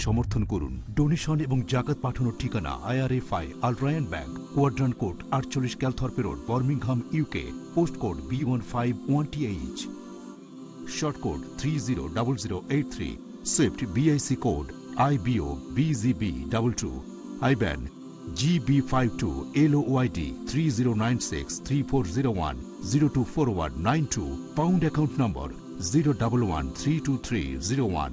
সমর্থন করুন। ডোনেশন এবং জাকাত পাঠানোর ঠিকানা আইআরএফআই আলট্রায়ন ব্যাংক কোয়াড্রান কোড আটচল্লিশ Calthorpe road, Birmingham UK post code B one five one T H short code three zero double zero eight three swift BIC code IBO BGB double two IBAN GB five two LYD three zero nine six three four zero one zero two four one nine two pound account number zero double one three two three zero one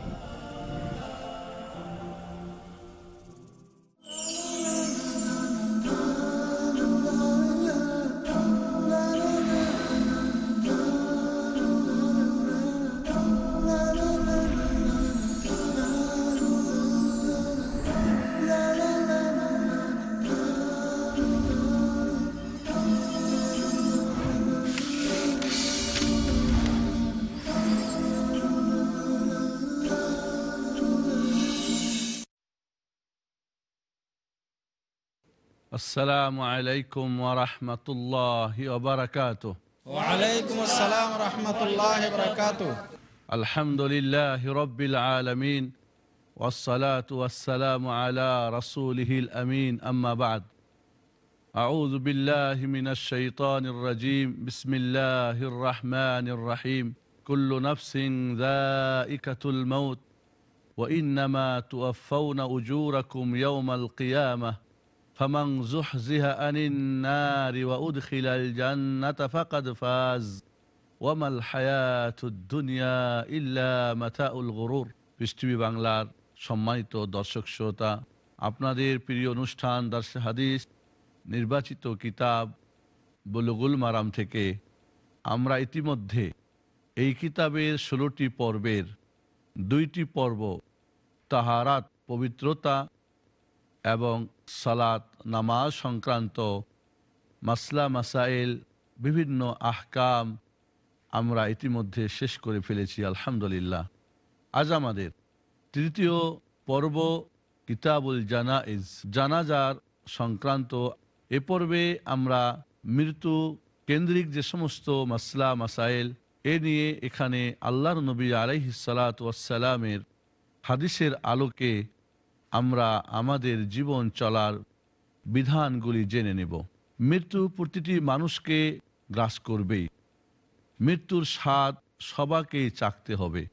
السلام عليكم ورحمة الله وبركاته. وعليكم السلام ورحمة الله وبركاته. الحمد لله رب العالمين والصلاة والسلام على رسوله الأمين. أما بعد أعوذ بالله من الشيطان الرجيم. بسم الله الرحمن الرحيم. كل نفس ذائكة الموت وإنما توفون أجوركم يوم القيامة. ফামাং জুহজিহা আনিন নারি ওয়া উদখিলাল জান্নাতা ফাকাদ ফাজ ওয়ামাল হায়াতুদ দুনিয়া ইল্লা মাতাউল গুরুর পৃথিবী বাংলার সম্মানিত দর্শক, শ্রোতা, আপনাদের প্রিয় অনুষ্ঠান দার্সে হাদিস, নির্বাচিত কিতাব, বুলুগুল মারাম থেকে আমরা ইতিমধ্যে এই কিতাবের ষোলোটি পর্বের দুইটি পর্ব, তাহারাত, পবিত্রতা এবং সালাত নামাজ সংক্রান্ত মাসলা, মাসাইল, বিভিন্ন আহকাম আমরা ইতিমধ্যে শেষ করে ফেলেছি, আলহামদুলিল্লাহ। আজ আমাদের তৃতীয় পর্ব কিতাবুল জানাইজ। জানাজার সংক্রান্ত এ পর্বে আমরা মৃত্যু কেন্দ্রিক যে সমস্ত মাসলা, মাসাইল, এ নিয়ে এখানে আল্লাহর নবী আলাইহিসালাত ওয়াসালামের হাদিসের আলোকে আমরা আমাদের জীবন চলার বিধানগুলি জেনে নেব। মৃত্যু প্রতিটি মানুষকে গ্রাস করবেই। মৃত্যুর স্বাদ সবাকেই চাকতে হবে।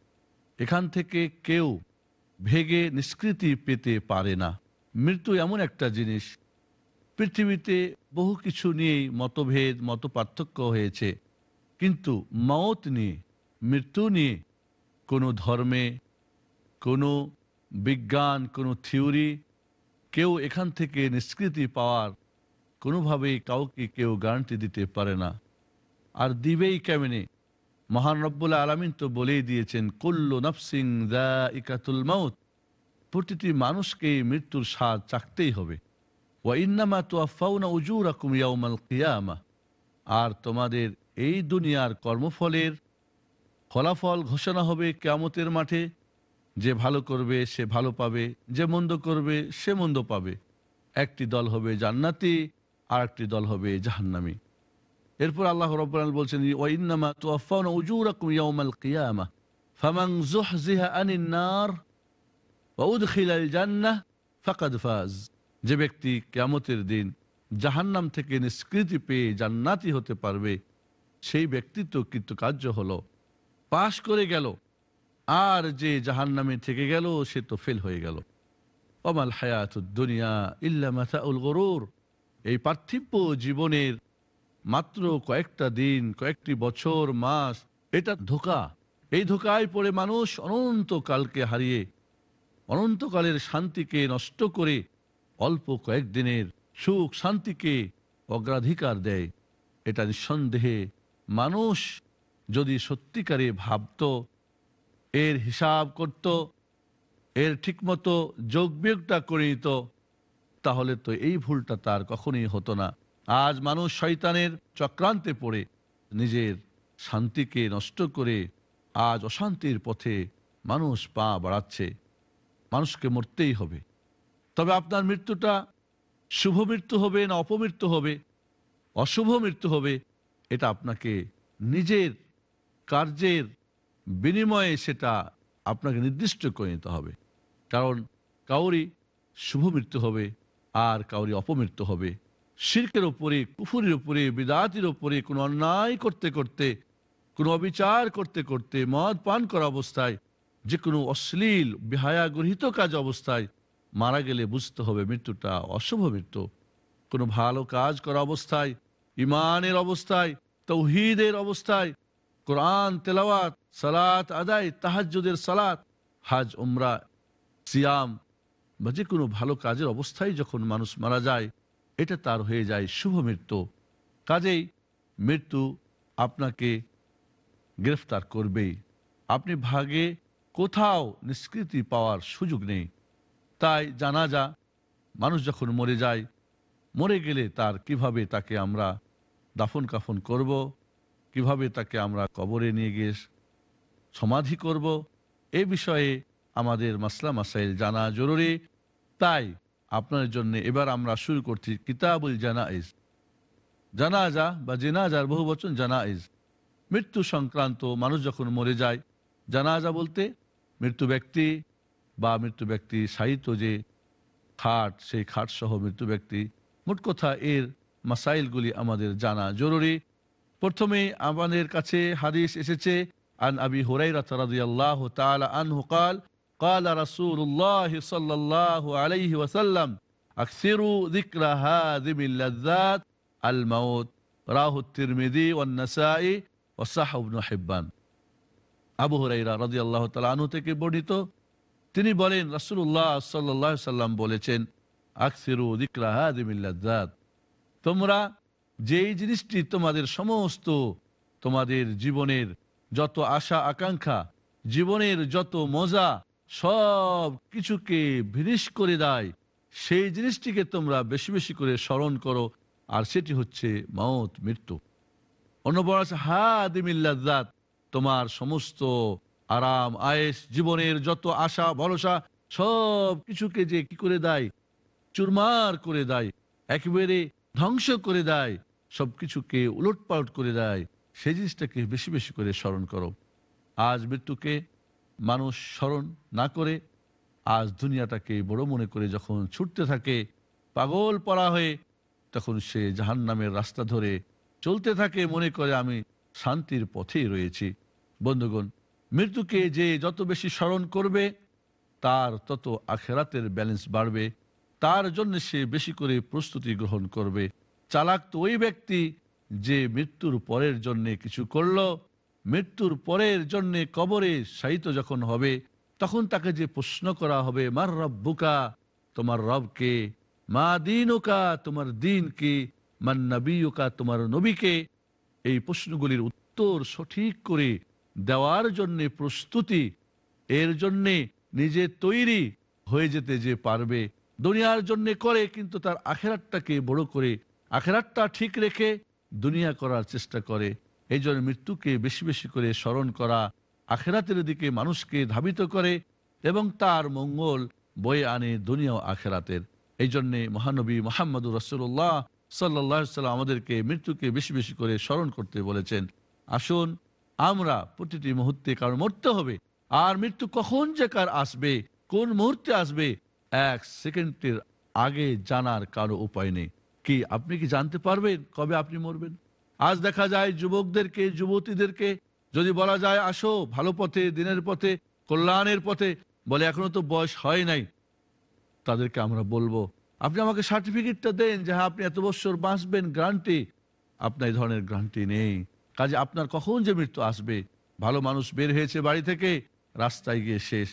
এখান থেকে কেউ ভেগে নিষ্কৃতি পেতে পারে না। মৃত্যু এমন একটা জিনিস। পৃথিবীতে বহু কিছু নিয়েই মতভেদ মত পার্থক্য হয়েছে। কিন্তু মত নিয়ে, মৃত্যু নিয়ে কোনো ধর্মে, কোনো বিজ্ঞান, কোনো থিওরি কেউ এখান থেকে নিষ্কৃতি পাওয়ার কোনোভাবেই কাউকে কেউ গ্যারান্টি দিতে পারে না। আর দিবেই কেমনে? মহান রব্বুল আলমিন তো বলেই দিয়েছেন, কুল্লু নফসিং দা ইকাতুল মাউত। প্রতিটি মানুষকে মৃত্যুর স্বাদ চাকতেই হবে। ওয়া ইন্নামা তো আফাউনা উজুর ইয়াউমাল কিয়ামা। আর তোমাদের এই দুনিয়ার কর্মফলের ফলাফল ঘোষণা হবে কেয়ামতের মাঠে। যে ভালো করবে, সে ভালো পাবে। যে মন্দ করবে, সে মন্দ পাবে। একটি দল হবে জান্নাতি আর একটি দল হবে জাহান্নামী। এরপর আল্লাহ রব্বাল বলছেন ওয়াইন্নামা তুয়াফাউনা উজুরাকুম ইয়াউমাল কিয়ামা, ফামান যুহজিহা আনিন নার, ওয়া উদখিলাল জান্নাহ ফাকাদ ফাজ। যে ব্যক্তি কিয়ামতের দিন জাহান্নাম থেকে নিষ্কৃতি পেয়ে জান্নাতি হতে পারবে, সেই ব্যক্তি তো কৃতকার্য হলো। পাশ করে গেল আর যে জাহান্নামে থেকে গেল, সে তো ফেল হয়ে গেল। অমাল হায়াত দুনিয়া ইল্লা মাথাউল গরুর। এই পার্থিব্য জীবনের মাত্র কয়েকটা দিন, কয়েকটি বছর, মাস, এটা ধোকা। এই ধোকায় পড়ে মানুষ অনন্তকালকে হারিয়ে, অনন্তকালের শান্তিকে নষ্ট করে অল্প কয়েকদিনের সুখ শান্তিকে অগ্রাধিকার দেয়। এটা নিঃসন্দেহে মানুষ যদি সত্যিকারে ভাবত এর হিসাব করত, এর ঠিকমতো যোগ বিয়োগটা করে নিত, তাহলে তো এই ভুলটা তার কখনই হতো না। আজ মানুষ শয়তানের চক্রান্তে পড়ে, নিজের শান্তিকে নষ্ট করে আজ অশান্তির পথে মানুষ পা বাড়াচ্ছে। মানুষকে মরতেই হবে। তবে আপনার মৃত্যুটা শুভ মৃত্যু হবে না অপমৃত্যু হবে? অশুভ মৃত্যু হবে, এটা আপনাকে নিজের কার্যের বিনিময়ে সেটা আপনাকে নির্দিষ্ট করে নিতে হবে। কারণ কাউরি শুভ মৃত্যু হবে আর কাউরি অপমৃত্যু হবে। শির্কের ওপরে কুফুরের উপরে, বিদাতির ওপরে কোনো অন্যায় করতে করতে, কোনো অবিচার করতে করতে, মদ পান করা অবস্থায়, যে কোনো অশ্লীল, বেহায়া গৃহীত কাজ অবস্থায় মারা গেলে বুঝতে হবে মৃত্যুটা অশুভ মৃত্যু। কোনো ভালো কাজ করা অবস্থায়, ইমানের অবস্থায়, তৌহিদের অবস্থায় কোরআন, তেলাওয়াত, সালাত, আদায়, তাহাজ্জুদের সালাত, হাজ, উমরা, সিয়াম বা যে কোনো ভালো কাজের অবস্থায় যখন মানুষ মারা যায়, এটা তার হয়ে যায় শুভ মৃত্যু। কাজেই মৃত্যু আপনাকে গ্রেফতার করবেই। আপনি ভাগে কোথাও নিষ্কৃতি পাওয়ার সুযোগ নেই। তাই জানা যা মানুষ যখন মরে যায়, মরে গেলে তার কীভাবে তাকে আমরা দাফন কাফন করব? কীভাবে তাকে আমরা কবরে নিয়ে গিয়ে সমাধি করব? এ বিষয়ে আমাদের মাসলা মাসাইল জানা জরুরি। তাই আপনার জন্য এবার আমরা শুরু করছি কিতাবুল জানাইজ। জানাজা বা জেনাজার বহু বচন জানাইজ। মৃত্যু সংক্রান্ত মানুষ যখন মরে যায়, জানাজা বলতে মৃত্যু ব্যক্তি বা মৃত্যু ব্যক্তি সাহিত্য যে খাট, সেই খাট সহ মৃত্যু ব্যক্তি, মোট কথা এর মাসাইলগুলি আমাদের জানা জরুরি। প্রথমে আমাদের কাছে হাদিস এসেছে আন আবি হুরাইরা রাদিয়াল্লাহু তাআলা আনহু قال قال رسول الله صلى الله عليه وسلم اكثروا ذكر هذه اللذات الموت راه الترمذي والنسائي وصح ابن حبان আবু হুরাইরা রাদিয়াল্লাহু তাআলা আনহু থেকে বর্ণিত তিনি বলেন রাসূলুল্লাহ সাল্লাল্লাহু আলাইহি সাল্লাম বলেছেন আকসিরু যিকরা হাদিমিল লাজ্জাত তোমরা যেই জিনিসটি তোমাদের সমস্ত, তোমাদের জীবনের যত আশা, আকাঙ্ক্ষা, জীবনের যত মজা, সব কিছুকে ভিনিশ করে দেয়, সেই জিনিসটিকে তোমরা বেশি বেশি করে স্মরণ করো, আর সেটি হচ্ছে মত মৃত্যু। অন্য বড় আছে হাদিমিল্লাজাত তোমার সমস্ত আরাম আয়েস জীবনের যত আশা, ভরসা, সব কিছুকে যে কি করে দেয়? চুরমার করে দেয়, একেবারে ধ্বংস করে দেয় সবকিছুকে উলটপালট করে দেয়, সেই জিনিসটাকে বেশি বেশি করে স্মরণ করো। আজ মৃত্যুকে মানুষ স্মরণ না করে, আজ দুনিয়াটাকে বড় মনে করে যখন ছুটতে থাকে পাগল পড়া হয়ে, তখন সে জাহান নামের রাস্তা ধরে চলতে থাকে মনে করে আমি শান্তির পথেই রয়েছি। বন্ধুগণ, মৃত্যুকে যে যত বেশি স্মরণ করবে, তার তত আখেরাতের ব্যালেন্স বাড়বে। তার জন্য সে বেশি করে প্রস্তুতি গ্রহণ করবে। চালাক তো ওই ব্যক্তি যে মৃত্যুর পরের জন্যে কিছু করল। মৃত্যুর পরের জন্য কবরে শায়িত যখন হবে, তখন তাকে যে প্রশ্ন করা হবে, মার রব্বুকা, তোমার রবকে, মা দিনুকা, তোমার দিন কি মান নবীকা তোমার নবীকে? এই প্রশ্নগুলির উত্তর সঠিক করে দেওয়ার জন্যে প্রস্তুতি, এর জন্যে নিজে তৈরি হয়ে যেতে যে পারবে, দুনিয়ার জন্যে করে, কিন্তু তার আখেরাতটাকে বড় করে আখেরাতটা ঠিক রেখে দুনিয়া করার চেষ্টা করে। এই জন্য মৃত্যুকে বেশি বেশি করে স্মরণ করা আখেরাতের দিকে মানুষকে ধাবিত করে এবং তার মঙ্গল বয়ে আনে দুনিয়া ও আখেরাতের। এই জন্যে মহানবী মোহাম্মদুর রসুল্লাহ সাল্লাহ সাল্লাম আমাদেরকে মৃত্যুকে বেশি বেশি করে স্মরণ করতে বলেছেন। আসুন, আমরা প্রতিটি মুহূর্তে কারণ মরতে হবে। আর মৃত্যু কখন যে কার আসবে, কোন মুহূর্তে আসবে, এক সেকেন্ডের আগে জানার কারও উপায় নেই। কি আপনি কি জানতে পারবেন কবে আপনি মরবেন? আজ দেখা যায় যুবকদেরকে, যুবতীদেরকে, যদি বলা যায় আসো ভালো পথে, দিনের পথে, কল্যাণের পথে, বলে এখনও তো বয়স হয় নাই, তাদেরকে আমরা বলব, আপনি আমাকে সার্টিফিকেটটা দেন যে হ্যাঁ আপনি এত বছর বাঁচবেন, গ্রান্টি। আপনার এই ধরনের গ্রান্টি নেই। কাজে আপনার কখন যে মৃত্যু আসবে? ভালো মানুষ বের হয়েছে বাড়ি থেকে, রাস্তায় গিয়ে শেষ।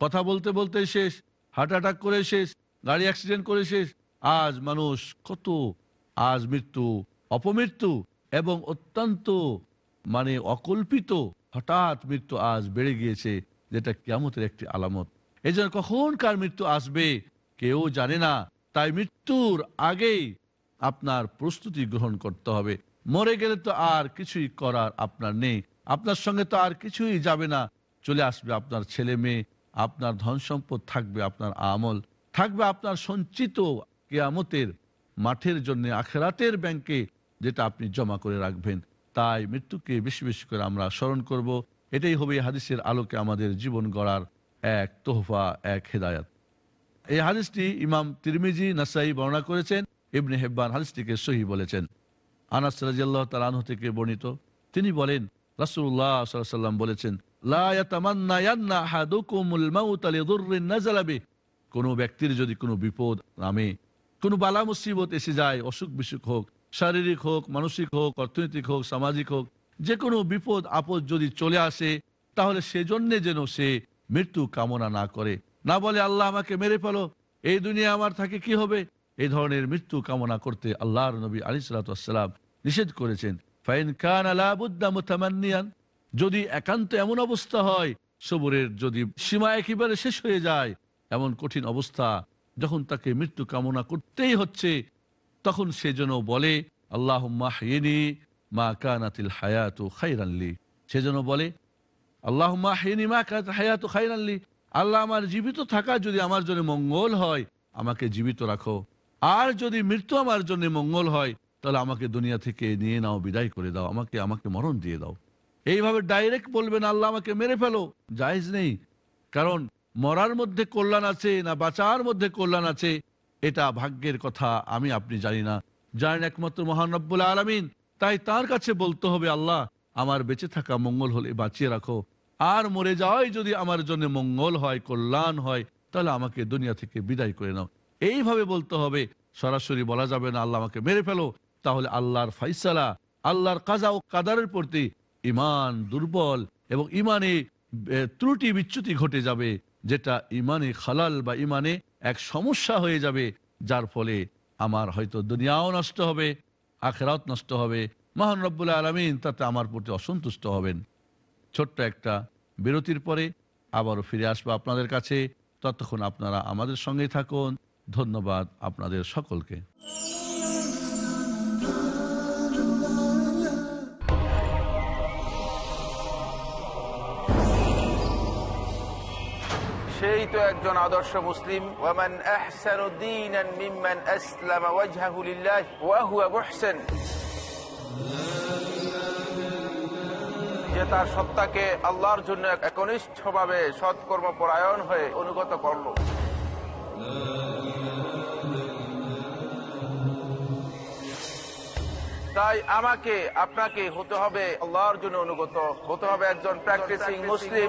কথা বলতে বলতে শেষ, হার্ট অ্যাটাক করে শেষ, গাড়ি অ্যাক্সিডেন্ট করে শেষ আজ মানুষ কত, আজ মৃত্যু অপমৃত্যু এবং অত্যন্ত মানে অকল্পিত। হঠাৎ মৃত্যু আজ বেড়ে গিয়েছে, যেটা কিয়ামতের একটি আলামত। এই জন্য কখন কার মৃত্যু আসবে, কেউ জানে না। তাই মৃত্যুর আগেই আপনার প্রস্তুতি গ্রহণ করতে হবে। মরে গেলে তো আর কিছুই করার আপনার নেই। আপনার সঙ্গে তো আর কিছুই যাবে না। চলে আসবে আপনার ছেলে মেয়ে, আপনার ধন সম্পদ থাকবে আপনার আমল, থাকবে আপনার সঞ্চিত কেয়ামতের মাঠের জন্য আখেরাতের ব্যাংকে যেটা আপনি জমা করে রাখবেন, তাই মৃত্যুকে বেশি বেশি করে আমরা স্মরণ করব। এটাই হবে হাদিসের আলোকে আমাদের জীবন গড়ার এক তোহফা, এক হেদায়াত। এই হাদিসটি ইমাম তিরমিজি, নাসাই বর্ণনা করেছেন, ইবনে হেব্বান হাদিসটিকে সহি বলেছেন। আনাস রাজিয়াল্লাহ তালাহ থেকে বর্ণিত, তিনি বলেন রাসুল্লাহ সাল্লাম বলেছেন। কোনো ব্যক্তির যদি কোনো বিপদ নামে কোনো বালা মুসিবত এসে যায়, অসুখ বিসুখ হোক, শারীরিক হোক, মানসিক হোক, অর্থনৈতিক হোক, সামাজিক হোক যে কোনো বিপদ আপদ যদি চলে আসে, তাহলে সেজন্যে যেন সে মৃত্যু কামনা না করে। না বলে, আল্লাহ আমাকে মেরে ফেলো, এই দুনিয়া আমার থাকে কি হবে? এই ধরনের মৃত্যু কামনা করতে আল্লাহর নবী আলী সালাতাম নিষেধ করেছেন। ফাইন খান আলাবুদ্দা যদি একান্ত এমন অবস্থা হয়, সবরের যদি সীমা একেবারে শেষ হয়ে যায়, এমন কঠিন অবস্থা যখন তাকে মৃত্যু কামনা করতেই হচ্ছে, তখন সে যেন বলে আল্লাহ মাহিনী মা কানাতিল হায়াতু খাইরানলি সে যেন বলে আল্লাহ মাহিনী মা কানাত হায়াতু খাইরানলি আল্লাহ আমার জীবিত থাকা যদি আমার জন্য মঙ্গল হয়, আমাকে জীবিত রাখো। আর যদি মৃত্যু আমার জন্য মঙ্গল হয়, তাহলে আমাকে দুনিয়া থেকে নিয়ে নাও, বিদায় করে দাও। আমাকে আমাকে মরণ দিয়ে দাও। এইভাবে ডাইরেক্ট বলবেন, আল্লাহ আমাকে মেরে ফেলো। জায়েজ নেই। কারণ মরার মধ্যে কল্যাণ আছে না বাঁচার মধ্যে কল্যাণ আছে, এটা ভাগ্যের কথা আমি আপনি জানি না। জানেন একমাত্র মহান রব্বুল আলমিন, তাই তার কাছে বলতে হবে, আল্লাহ, আমার বেঁচে থাকা মঙ্গল হলে বাঁচিয়ে রাখো। আর মরে যাওয়াই যদি আমার জন্য মঙ্গল হয়, কল্যাণ হয়, তাহলে আমাকে দুনিয়া থেকে বিদায় করে নাও। এইভাবে বলতে হবে, সরাসরি বলা যাবে না, আল্লাহ আমাকে মেরে ফেলো। তাহলে আল্লাহর ফাইসালা, আল্লাহর কাজা ও কাদারের প্রতি ইমান দুর্বল এবং ইমানে ত্রুটি বিচ্যুতি ঘটে যাবে। যেটা ইমানে খালাল বা ইমানে এক সমস্যা হয়ে যাবে, যার ফলে আমার হয়তো দুনিয়াও নষ্ট হবে, আখেরাত নষ্ট হবে। মহান রব্বুল আলমিন তাতে আমার প্রতি অসন্তুষ্ট হবেন। ছোট্ট একটা বিরতির পরে আবারও ফিরে আসব আপনাদের কাছে। ততক্ষণ আপনারা আমাদের সঙ্গে থাকুন। ধন্যবাদ আপনাদের সকলকে। সেই তো একজন আদর্শ মুসলিম। ওয়ামান আহসানু দীনান মিম্মান আসলামা ওয়াজহাহু লিল্লাহ ওয়া হুয়া মুহসিন। যে তার সত্তাকে আল্লাহর জন্য একনিষ্ঠভাবে সৎকর্ম পরায়ণ হয়ে অনুগত করল। তাই আমাকে আপনাকে হতে হবে আল্লাহর জন্য অনুগত হতে হবে একজন প্র্যাকটিসিং মুসলিম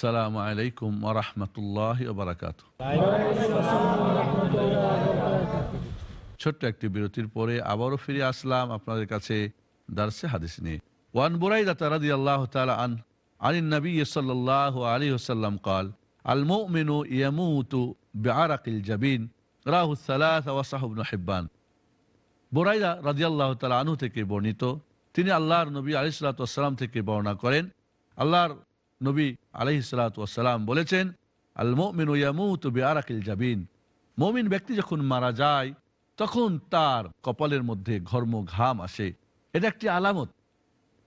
আসসালামু আলাইকুম ওরহমতুল্লাহ বারাকাত ছোট্ট একটি বিরতির পরে আবারও ফিরে আসলাম আপনাদের কাছে দার্সে হাদিস নিয়ে وعن بريدة رضي الله تعالى عنه عن النبي صلى الله عليه وسلم قال المؤمن يموت بعرق الجبين রাহু সালাহ ওয়াসাহ ইবনে হিব্বান বোরাইদা রাদিয়াল্লাহ তাআলা আনহু থেকে বর্ণিত তিনি আল্লাহর নবী আলাইহিস সালাতু ওয়াসসালাম থেকে বর্ণনা করেন আল্লাহর নবী আলাইহিস সালাতু বলেছেন আল মুমিনু মুমিন ব্যক্তি যখন মারা যায়, তখন তার কপালের মধ্যে ঘর্ম ঘাম আসে। এটা একটি আলামত।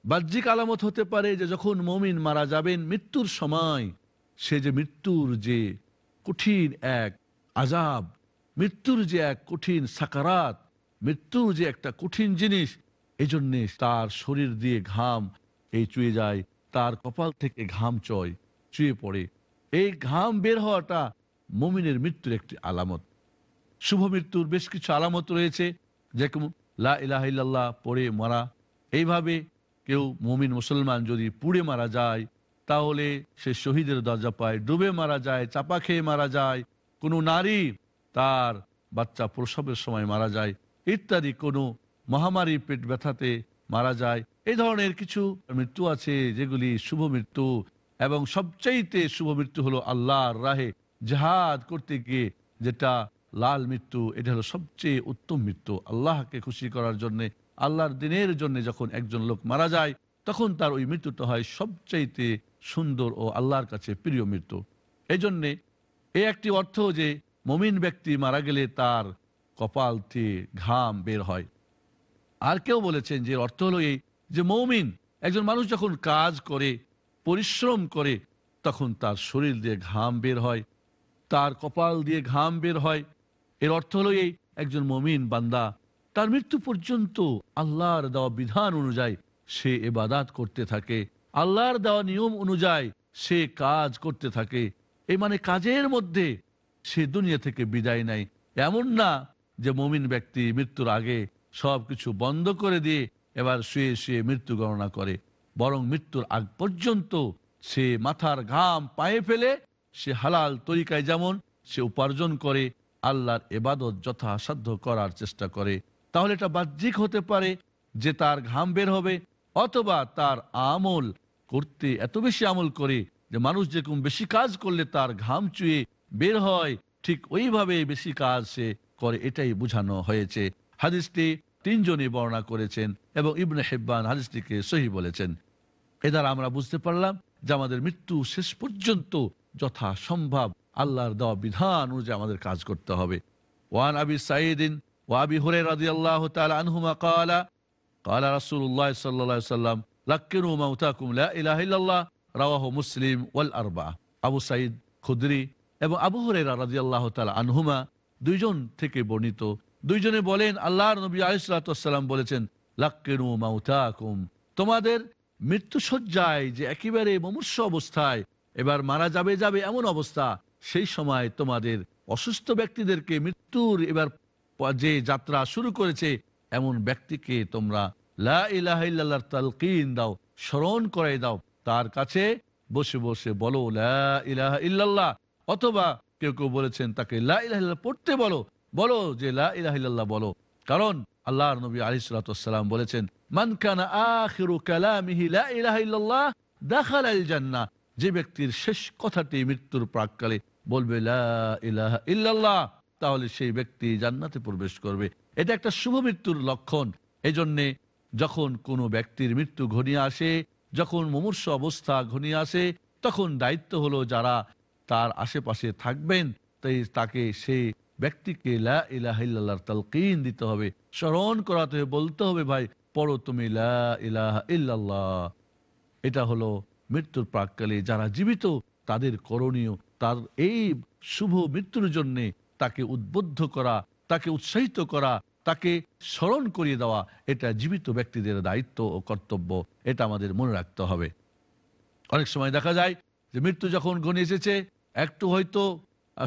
বাহ্যিক আলামত হতে পারে যে যখন মমিন মারা যাবেন, মৃত্যুর সময় সে যে মৃত্যুর যে কঠিন এক আজাব মৃত্যুর যে এক কঠিন সাকারাত, মৃত্যুর যে একটা কঠিন জিনিস এই জন্যে তার শরীর দিয়ে ঘাম এই চুয়ে যায়। তার কপাল থেকে ঘাম চয় চুয়ে পড়ে। এই ঘাম বের হওয়াটা মমিনের মৃত্যুর একটি আলামত। শুভ মৃত্যুর বেশ কিছু আলামত রয়েছে। যেরকম লা ইলাহ ইল্লাল্লাহ পড়ে মারা। এইভাবে কেউ মমিন মুসলমান যদি পুড়ে মারা যায়, তাহলে সে শহীদের দরজা পায় ডুবে মারা যায়, চাপা খেয়ে মারা যায়। কোনো নারী তার বাচ্চা প্রসবের সময় মারা যায়। ইত্যাদি কোনো মহামারী পেট ব্যথাতে মারা যায়। এই ধরনের কিছু মৃত্যু আছে যেগুলি শুভ মৃত্যু এবং সবচাইতে শুভ মৃত্যু হলো আল্লাহর রাহে জাহাদ করতে গিয়ে যেটা লাল মৃত্যু, এটা হলো সবচেয়ে উত্তম মৃত্যু। আল্লাহকে খুশি করার জন্য, আল্লাহর দিনের জন্য যখন একজন লোক মারা যায়, তখন তার ওই মৃত্যুটা হয় সবচাইতে সুন্দর ও আল্লাহর কাছে প্রিয় মৃত্যু। এই জন্যে এই একটি অর্থ যে, মমিন ব্যক্তি মারা গেলে তার কপাল থেকে ঘাম বের হয়। আর কেউ বলেছেন যে অর্থ হলো এই যে মৌমিন একজন মানুষ যখন কাজ করে, পরিশ্রম করে, তখন তার শরীর দিয়ে ঘাম বের হয়, তার কপাল দিয়ে ঘাম বের হয়। এর অর্থ হলো এই, একজন মমিন বান্দা, তার মৃত্যু পর্যন্ত আল্লাহর দেওয়া বিধান অনুযায়ী সে এবাদাত করতে থাকে। আল্লাহর দেওয়া নিয়ম অনুযায়ী সে কাজ করতে থাকে। এই মানে কাজের মধ্যে সে দুনিয়া থেকে বিদায় নেয়। এমন না যে মমিন ব্যক্তি মৃত্যুর আগে সব কিছু বন্ধ করে দিয়ে এবার শুয়ে শুয়ে মৃত্যু গণনা করে। বরং মৃত্যুর আগ পর্যন্ত সে মাথার ঘাম পায়ে ফেলে সে হালাল তরিকায় যেমন সে উপার্জন করে, আল্লাহর এবাদত যথাসাধ্য করার চেষ্টা করে। তাহলে এটা বাহ্যিক হতে পারে যে তার ঘাম বের হবে, অথবা তার আমল করতে এত বেশি আমল করে যে মানুষ যেরকম বেশি কাজ করলে তার ঘাম চুয়ে বের হয়, ঠিক ওইভাবে বেশি কাজ সে করে, এটাই বোঝানো হয়েছে। হাদিসটি তিনজনই বর্ণনা করেছেন এবং ইবনে হেব্বান হাদিসটিকে সহি বলেছেন। এ দ্বারা আমরা বুঝতে পারলাম যে আমাদের মৃত্যু শেষ পর্যন্ত যথা সম্ভব আল্লাহর দেওয়া বিধান অনুযায়ী আমাদের কাজ করতে হবে। ওয়ান আবি সাইদিন ওয়াবি হুরে রাজি আল্লাহ আনহুমা কালা কালা রাসুল্লাহ সাল্লাহ সাল্লাম লাক্কিনু মাউতাকুম লা ইলাহা ইল্লাল্লাহ রাওয়াহু মুসলিম ওয়াল আরবা আবু সাইদ খুদরি এবং আবু হুরায়রা রাদিয়াল্লাহু তাআলা আনহুমা দুইজন থেকে বর্ণিত দুইজনে বলেন, আল্লাহর নবী আলাইহিসসালাম বলেছেন, লাক্কিনু মাউতাকুম। তোমাদের মৃত্যু সজ্জায় যে একেবারে মমুষ্য অবস্থায়, এবার মারা যাবে যাবে এমন অবস্থা, সেই সময় তোমাদের অসুস্থ ব্যক্তিদেরকে মৃত্যুর এবার যে যাত্রা শুরু করেছে, এমন ব্যক্তিকে তোমরা লা ইলাহা ইল্লাল্লাহর তালকিন দাও, স্মরণ করাই দাও। তার কাছে বসে বসে বলো, লা ইলাহা ইল্লাল্লাহ, অথবা কেউ কেউ বলেছেন তাকে লা ইলাহা পড়তে বলো বলো যে লা ইলাহা ইল্লাল্লাহ বলো। কারণ আল্লাহর নবী সালাম বলেছেন মানকানা যে ব্যক্তির শেষ কথাটি মৃত্যুর প্রাককালে বলবে ইল্লাল্লাহ, তাহলে সেই ব্যক্তি জান্নাতে প্রবেশ করবে। এটা একটা শুভ মৃত্যুর লক্ষণ। এই জন্যে যখন কোনো ব্যক্তির মৃত্যু ঘনিয়ে আসে, যখন মুমূর্ষ অবস্থা ঘনিয়ে আসে, তখন দায়িত্ব হলো যারা তার আশেপাশে থাকবেন, তাই তাকে সেই ব্যক্তিকে লা ইলাহা ইল্লাল্লাহর তালকিন দিতে হবে, স্মরণ করাতে হবে, বলতে হবে, ভাই, পড়ো তুমি লা ইল্লাল্লাহ। এটা হলো মৃত্যুর প্রাককালে যারা জীবিত, তাদের করণীয়। তার এই শুভ মৃত্যুর জন্য তাকে উদ্বুদ্ধ করা, তাকে উৎসাহিত করা, তাকে স্মরণ করিয়ে দেওয়া, এটা জীবিত ব্যক্তিদের দায়িত্ব ও কর্তব্য। এটা আমাদের মনে রাখতে হবে। অনেক সময় দেখা যায় যে মৃত্যু যখন ঘনে এসেছে, একটু হয়তো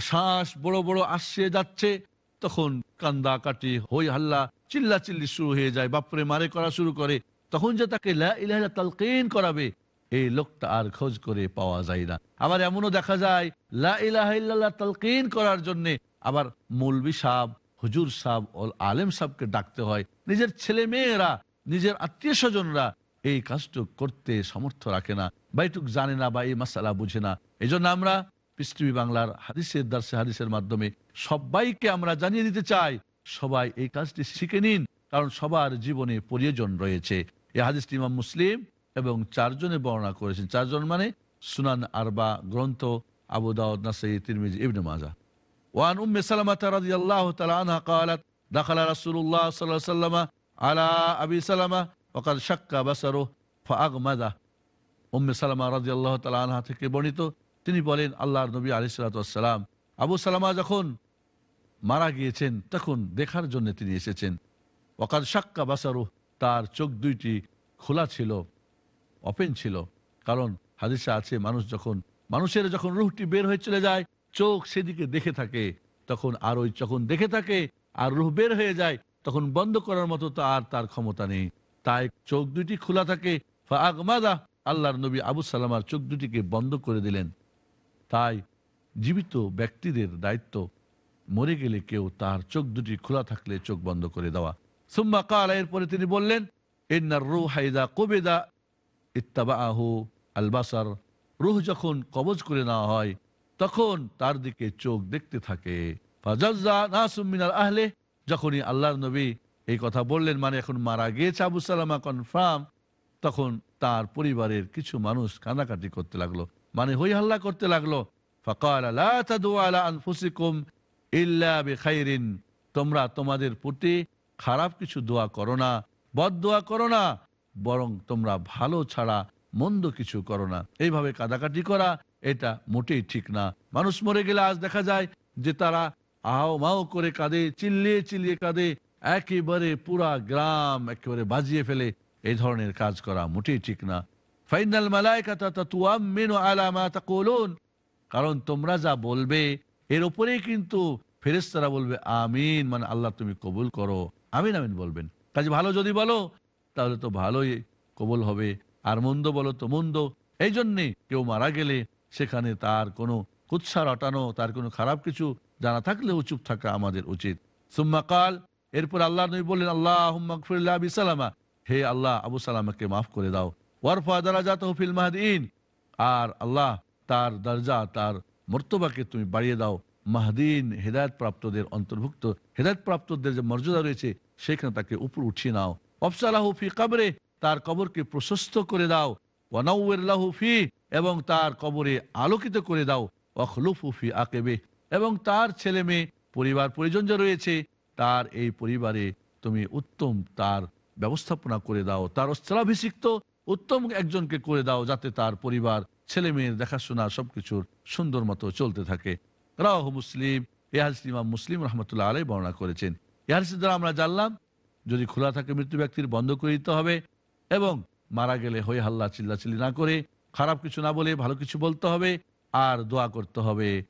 শ্বাস বড় বড় আসছে, যাচ্ছে, তখন কান্দা কাটি হই হাল্লা চিল্লা চিল্লি শুরু হয়ে যায়, বাপরে মারে করা শুরু করে। তখন যে তাকে তালকিন করাবে, এই লোকটা আর খোঁজ করে পাওয়া যায় না। আবার এমনও দেখা যায়, লা করার জন্য আবার মৌলবি সাহ হুজুর সাহ আলেম সাহকে ডাকতে হয়। নিজের ছেলে মেয়েরা নিজের আত্মীয় স্বজনরা এই কাজটুক করতে সমর্থ রাখে না, বা এটুক জানে না, বা এই মাসালা বুঝে না। এই আমরা পৃথিবী বাংলার হাদিসের দার্সে হাদিসের মাধ্যমে সবাইকে আমরা জানিয়ে দিতে চাই সবাই এই কাজটি শিখে নিন কারণ সবার জীবনে প্রয়োজন রয়েছে এই হাদিসটি ইমাম মুসলিম এবং চারজনে বর্ণনা করেছেন চারজন মানে সুনান আরবা গ্রন্থ আবু দাউদ নাসাই তিরমিজি ইবনে মাজা وعن أم سلمة رضي الله تعالى عنها قالت دخل رسول الله صلى الله عليه وسلم على أبي سلمة وقد شك بصره فأغمده উম্মে সালামা রাজি আল্লাহ তালা আনহা থেকে বর্ণিত তিনি বলেন, আল্লাহর নবী আলি সালাতাম আবু সালামা যখন মারা গিয়েছেন, তখন দেখার জন্য তিনি এসেছেন। ওকাদ সাক্কা বাসারু, তার চোখ দুইটি খোলা ছিল, ওপেন ছিল। কারণ হাদিসা আছে, মানুষ যখন, মানুষের যখন রুহটি বের হয়ে চলে যায়, চোখ সেদিকে দেখে থাকে, তখন আর ওই যখন দেখে থাকে, আর রুহ বের হয়ে যায়, তখন বন্ধ করার মতো তো আর তার ক্ষমতা নেই। তাই চোখ দুটি খোলা থাকে আল্লাহর নবী আবু সালামার চোখ দুটিকে বন্ধ করে দিলেন। তাই জীবিত ব্যক্তিদের দায়িত্ব মরে গেলে কেউ তার চোখ দুটি খোলা থাকলে চোখ বন্ধ করে দেওয়া। সুম্মা কাল, এরপরে তিনি বললেন এন্নার রু হাইদা কবেদা ইত্তাবাহু আলবাসার। রুহ যখন কবজ করে নেওয়া হয়, তখন তার দিকে চোখ দেখতে থাকে। আহলে, যখনই আল্লাহর নবী এই কথা বললেন মানে এখন মারা গিয়েছে আবু সালামা কনফার্ম, তখন তার পরিবারের কিছু মানুষ কান্নাকাটি করতে লাগল। মানে হই হাল্লা করতে লাগল। তোমরা তোমাদের প্রতি খারাপ কিছু দোয়া করো না, বদ দোয়া করো না, বরং তোমরা ভালো ছাড়া মন্দ কিছু করো না। এইভাবে কাদাকাটি করা, এটা মোটেই ঠিক না। মানুষ মরে গেলে আজ দেখা যায় যে তারা আও মাও করে কাঁদে, চিল্লিয়ে চিল্লিয়ে কাঁদে, একেবারে পুরা গ্রাম একেবারে বাজিয়ে ফেলে। এই ধরনের কাজ করা মোটেই ঠিক না। ফাইনাল মালাইকাতা তাতুয়াম্মিনু আলা মা তাকুলুন কারণ তোমরা যা বলবে, এর উপরেই কিন্তু ফেরেস্তারা বলবে, আমিন। মানে আল্লাহ তুমি কবুল করো। আমিন আমিন বলবেন। কাজে ভালো যদি বলো, তাহলে তো ভালোই কবুল হবে। আর মন্দ বলো তো মন্দ। এই জন্যে কেউ মারা গেলে সেখানে তার কোনো কুৎসা রটানো, তার কোনো খারাপ কিছু জানা থাকলেও চুপ থাকা আমাদের উচিত। সুম্মা কাল, এরপর আল্লাহ নবী বললেন আল্লাহ আবি সালামা। হে আল্লাহ, আবু সালামাকে মাফ করে দাও। ওয়ারফা দারাজাত ফিল মাহদিন। আর আল্লাহ তার দরজা, তার মর্তবাকে তুমি বাড়িয়ে দাও। মাহদিন হেদায়ত প্রাপ্তদের অন্তর্ভুক্ত। হেদায়ত প্রাপ্তদের যে মর্যাদা রয়েছে, সেখানে তাকে উপর উঠিয়ে নাও। অফসালাহু ফি কবরে, তার কবরকে প্রশস্ত করে দাও। ওয়ানাউল্লাহু ফি, এবং তার কবরে আলোকিত করে দাও। অখলুফু ফি আকেবে, এবং তার ছেলে মেয়ে, পরিবার পরিজন যে রয়েছে, তার এই পরিবারে তুমি উত্তম তার ব্যবস্থাপনা করে দাও। তার অস্ত্রাভিষিক্ত উত্তম একজনকে করে দাও যাতে তার পরিবার, ছেলে মেয়ের দেখাশোনা সবকিছুর সুন্দর মতো চলতে থাকে। রাহ মুসলিম। ইমাম মুসলিম রহমতুল্লাহ আলাই বর্ণনা করেছেন। এহাদিস দ্বারা আমরা জানলাম, যদি খোলা থাকে মৃত্যু ব্যক্তির বন্ধ করে দিতে হবে এবং মারা গেলে হয়ে হাল্লা চিল্লাচিল্লি না করে খারাপ কিছু না বলে ভালো কিছু বলতে হবে আর দোয়া করতে হবে।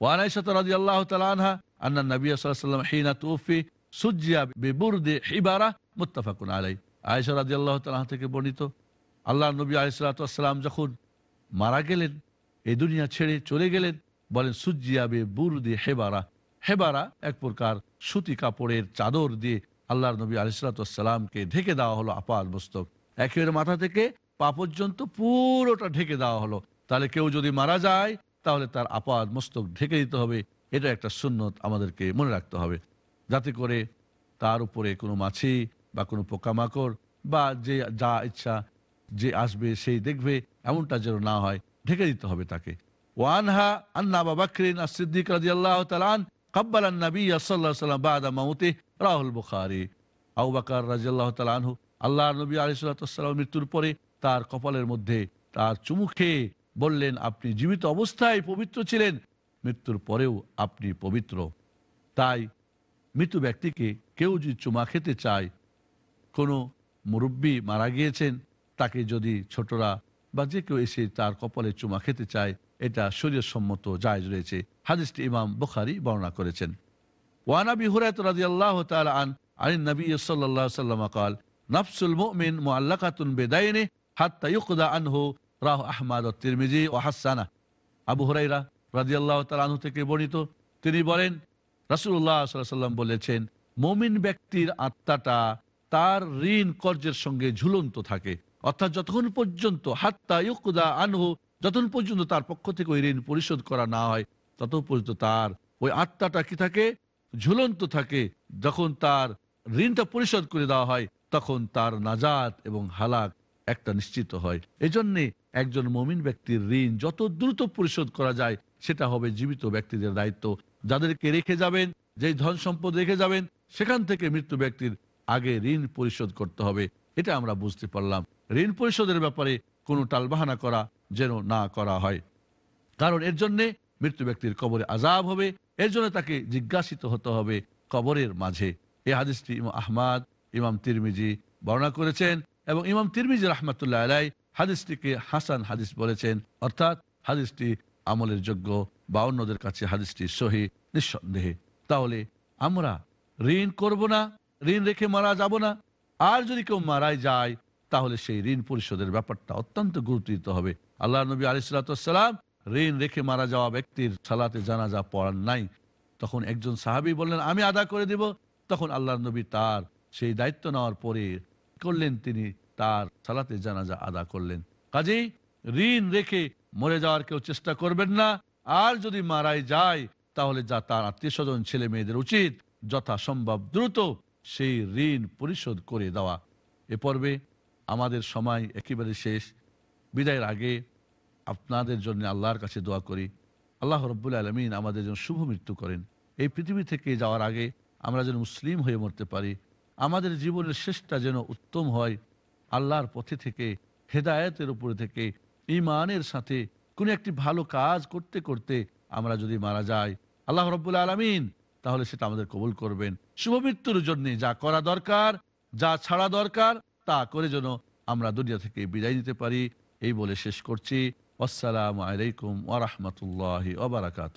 ওয়ানাইশাত তুফি সুজ্জিয়া বিবুরদি হিবারা মুত্তাফাকুন আলাই তাআলা থেকে বর্ণিত। আল্লাহর নবী আলাইহিস যখন মারা গেলেন, এই দুনিয়া ছেড়ে চলে গেলেন, বলেন সুজ্জিয়াবে বুরদি হেবারা। হেবারা এক প্রকার সুতি কাপড়ের চাদর দিয়ে আল্লাহর নবী আলিসালামকে ঢেকে দেওয়া হলো আপাত মস্তক। একেবারে মাথা থেকে পা পর্যন্ত পুরোটা ঢেকে দেওয়া হলো। তাহলে কেউ যদি মারা যায়, তাহলে তার আপাত মস্তক ঢেকে দিতে হবে। এটা একটা সুন্নত আমাদেরকে মনে রাখতে হবে। যাতে করে তার উপরে কোনো মাছি বা কোনো পোকামাকড় বা যে যা ইচ্ছা যে আসবে সেই দেখবে, এমনটা যেন না হয়। ঢেকে দিতে হবে তাকে। ওয়ানহা আন্না বা বাকরিন সিদ্দিক রাদিয়াল্লাহু তাআলা আন, কাব্বাল নবী আলাইহি সাল্লাম বাদা মাউতি, রাহুল বুখারী। আবু বকর রাদিয়াল্লাহু তাআলা আনহু, আল্লাহর নবী আলাইহিস সালাম মৃত্যুর পরে তার কপালের মধ্যে তার চুমু খেয়ে বললেন, আপনি জীবিত অবস্থায় পবিত্র ছিলেন, মৃত্যুর পরেও আপনি পবিত্র। তাই মৃত ব্যক্তিকে কেউ যদি চুমা খেতে চায়, কোনো মুরব্বী মারা গিয়েছেন তাকে যদি ছোটরা বা যে কেউ এসে তার কপালে চুমা খেতে চায়, এটা শরীর সম্মত জায়জ রয়েছে। হাদিসটি ইমাম বুখারি বর্ণনা করেছেন। ওয়ানাবি হুরায়ত রাজি আল্লাহ আন আলিন নবী সাল্লাহ সাল্লাম কাল, নফসুল মুমিন মুআল্লাকাতুন বেদাইনে হাত্তা ইউকদা আনহু রাহ আহমাদ তিরমিজি ও হাসানা। আবু হুরাইরা রাজি আল্লাহ তালু থেকে বর্ণিত। তিনি বলেন রাসুল্লাহ সাল্লাম বলেছেন, মমিন ব্যক্তির আত্মাটা তার ঋণ কর্যের সঙ্গে ঝুলন্ত থাকে। অর্থাৎ যতক্ষণ পর্যন্ত, হাত্তা ইউকুদা আনহু, যতক্ষণ পর্যন্ত তার পক্ষ থেকে ওই ঋণ পরিশোধ করা না হয় তত পর্যন্ত তার ওই আত্মাটা কি থাকে? ঝুলন্ত থাকে। যখন তার ঋণটা পরিশোধ করে দেওয়া হয়, তখন তার নাজাত এবং হালাক একটা নিশ্চিত হয়। এজন্যে একজন মমিন ব্যক্তির ঋণ যত দ্রুত পরিশোধ করা যায়, সেটা হবে জীবিত ব্যক্তিদের দায়িত্ব। যাদেরকে রেখে যাবেন, যেই ধন সম্পদ রেখে যাবেন, সেখান থেকে মৃত্যু ব্যক্তির আগে ঋণ পরিশোধ করতে হবে। এটা আমরা বুঝতে পারলাম। ঋণ পরিশোধের ব্যাপারে কোনো টালবাহানা করা যেন না করা হয়। কারণ এর জন্যে মৃত্যু ব্যক্তির কবরে আজাব হবে, এর জন্য তাকে জিজ্ঞাসিত হতে হবে কবরের মাঝে। এই হাদিসটি ইমাম আহমাদ, ইমাম তিরমিজি বর্ণনা করেছেন এবং ইমাম তিরমিজি রহমতুল্লাহ আলাই হাদিসটিকে হাসান হাদিস বলেছেন। অর্থাৎ হাদিসটি আমলের যোগ্য বা অন্যদের কাছে হাদিসটি সহি, নিঃসন্দেহে। তাহলে আমরা ঋণ করব না, ঋণ রেখে মারা যাব না। আর যদি কেউ মারাই যায় তাহলে সেই ঋণ পরিশোধের ব্যাপারটা অত্যন্ত গুরুত্ব হবে। আল্লাহ নবী আলিসাল্লাম ঋণ রেখে মারা যাওয়া ব্যক্তির সালাতে জানাজা পড়ান নাই। তখন একজন সাহাবি বললেন, আমি আদা করে দিব। তখন আল্লাহ নবী তার সেই দায়িত্ব নেওয়ার পরে করলেন তিনি? তার সালাতে জানাজা আদা করলেন। কাজেই ঋণ রেখে মরে যাওয়ার কেউ চেষ্টা করবেন না। আর যদি মারাই যায়, তাহলে যা তার আত্মীয় স্বজন ছেলে মেয়েদের উচিত, যথাসম্ভব দ্রুত সেই ঋণ পরিশোধ করে দেওয়া। এ পর্বে আমাদের সময় একেবারে শেষ। বিদায়ের আগে আপনাদের জন্য আল্লাহর কাছে দোয়া করি। আল্লাহ রব্বুল আলমিন আমাদের জন্য শুভ মৃত্যু করেন। এই পৃথিবী থেকে যাওয়ার আগে আমরা যেন মুসলিম হয়ে মরতে পারি। আমাদের জীবনের শেষটা যেন উত্তম হয়। আল্লাহর পথে থেকে, হেদায়েতের উপরে থেকে ইমানের সাথে কোনো একটি ভালো কাজ করতে করতে আমরা যদি মারা যাই, আল্লাহ রব্বুল আলমিন তাহলে সেটা আমাদের কবুল করবেন। শুভ মৃত্যুর জন্য যা করা দরকার, যা ছাড়া দরকার তা করে যেন আমরা দুনিয়া থেকে বিদায় নিতে পারি। এই বলে শেষ করছি। আসসালামু আলাইকুম ওরহমতুল্লাহ ওবরাকাত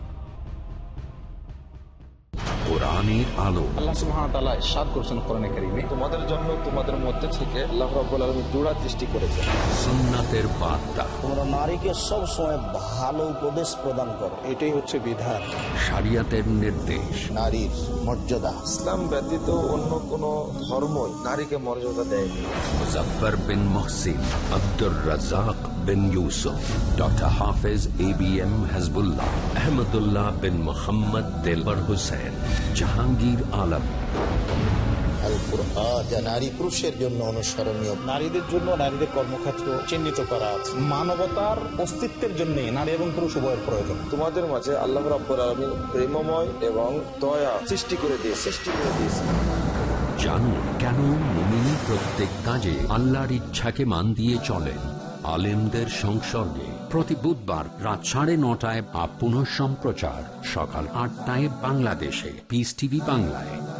কোরআনের আলো। আল্লাহ সুবহানাহু ওয়া তাআলা ইরশাদ করেছেন কোরআনে কারীমে। তোমাদের জন্য তোমাদের মধ্যে থেকে আল্লাহ রাব্বুল আলামিন জোড়া সৃষ্টি করেছেন। সুন্নাতের বার্তা। তোমরা নারীকে সব সময় ভালো উপদেশ প্রদান করো। এটাই হচ্ছে বিধান। শরিয়তের নির্দেশ। নারীর মর্যাদা। ইসলাম ব্যতীত অন্য কোন ধর্মই নারীকে মর্যাদা দেয়নি। Muzaffar bin Mohsin Abdur Razzak bin Yusuf doctor Hafez A B M Hizbullah Ahmadullah bin Mohammad Delwar Hossain. Jahangir Alam. Al Quran যা নারী পুরুষের জন্য অনুসরণীয়। নারীদের জন্য নারীদের কর্মক্ষেত্র চিহ্নিত করা আছে। মানবতার অস্তিত্বের জন্য নারী এবং পুরুষ উভয়ের প্রয়োজন। তোমাদের মাঝে আল্লাহ রাব্বুল আলামিন প্রেমময় এবং দয়া সৃষ্টি করে দিয়ে সৃষ্টি করে দিয়েছে। জানুন কেন মুমিন প্রত্যেক কাজে আল্লাহর ইচ্ছাকে মান দিয়ে চলেন। আলেমদের সংসর্গে। প্রতি বুধবার রাত সাড়ে নটায় বা পুনঃ সম্প্রচার সকাল আটটায় বাংলাদেশে। পিস টিভি বাংলায়।